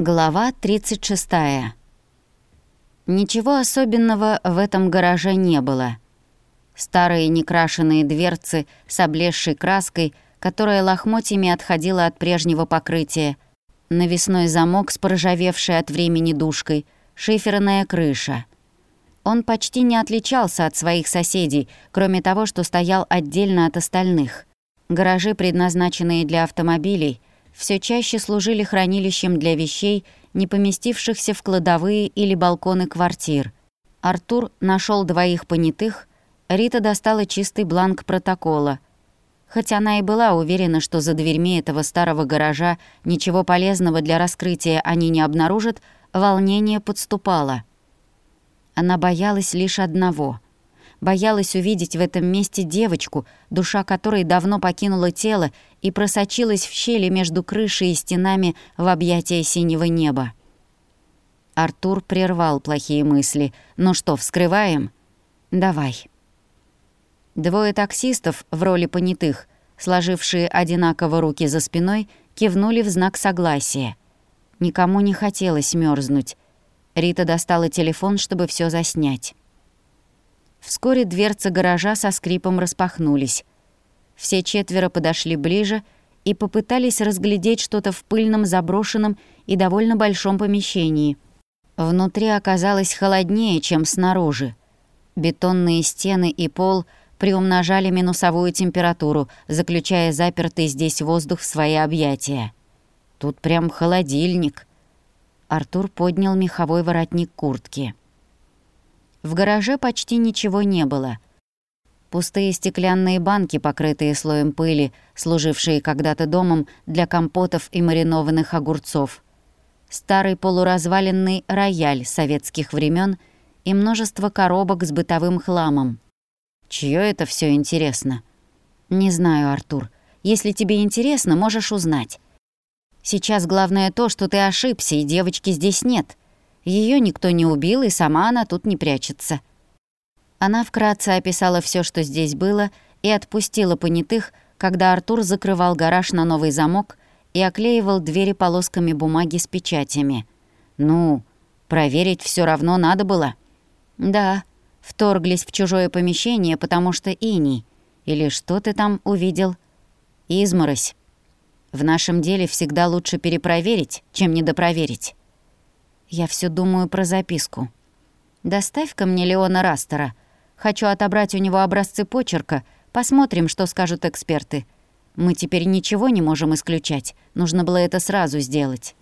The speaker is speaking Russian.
Глава 36. Ничего особенного в этом гараже не было. Старые некрашенные дверцы с облезшей краской, которая лохмотьями отходила от прежнего покрытия, навесной замок с поржавевшей от времени душкой, шиферная крыша. Он почти не отличался от своих соседей, кроме того, что стоял отдельно от остальных. Гаражи, предназначенные для автомобилей, все чаще служили хранилищем для вещей, не поместившихся в кладовые или балконы квартир. Артур нашел двоих понятых, Рита достала чистый бланк протокола. Хотя она и была уверена, что за дверьми этого старого гаража ничего полезного для раскрытия они не обнаружат, волнение подступало. Она боялась лишь одного — боялась увидеть в этом месте девочку, душа которой давно покинула тело и просочилась в щели между крышей и стенами в объятия синего неба. Артур прервал плохие мысли. «Ну что, вскрываем?» «Давай». Двое таксистов в роли понятых, сложившие одинаково руки за спиной, кивнули в знак согласия. Никому не хотелось мерзнуть. Рита достала телефон, чтобы все заснять. Вскоре дверцы гаража со скрипом распахнулись. Все четверо подошли ближе и попытались разглядеть что-то в пыльном, заброшенном и довольно большом помещении. Внутри оказалось холоднее, чем снаружи. Бетонные стены и пол приумножали минусовую температуру, заключая запертый здесь воздух в свои объятия. Тут прям холодильник. Артур поднял меховой воротник куртки. В гараже почти ничего не было. Пустые стеклянные банки, покрытые слоем пыли, служившие когда-то домом для компотов и маринованных огурцов. Старый полуразваленный рояль советских времен и множество коробок с бытовым хламом. Чье это все интересно? Не знаю, Артур. Если тебе интересно, можешь узнать. Сейчас главное то, что ты ошибся, и девочки здесь нет. Ее никто не убил, и сама она тут не прячется. Она вкратце описала все, что здесь было, и отпустила понятых, когда Артур закрывал гараж на новый замок и оклеивал двери полосками бумаги с печатями. «Ну, проверить все равно надо было». «Да, вторглись в чужое помещение, потому что иней. Или что ты там увидел?» «Изморозь. В нашем деле всегда лучше перепроверить, чем недопроверить». Я все думаю про записку. «Доставь-ка мне Леона Растера. Хочу отобрать у него образцы почерка. Посмотрим, что скажут эксперты. Мы теперь ничего не можем исключать. Нужно было это сразу сделать».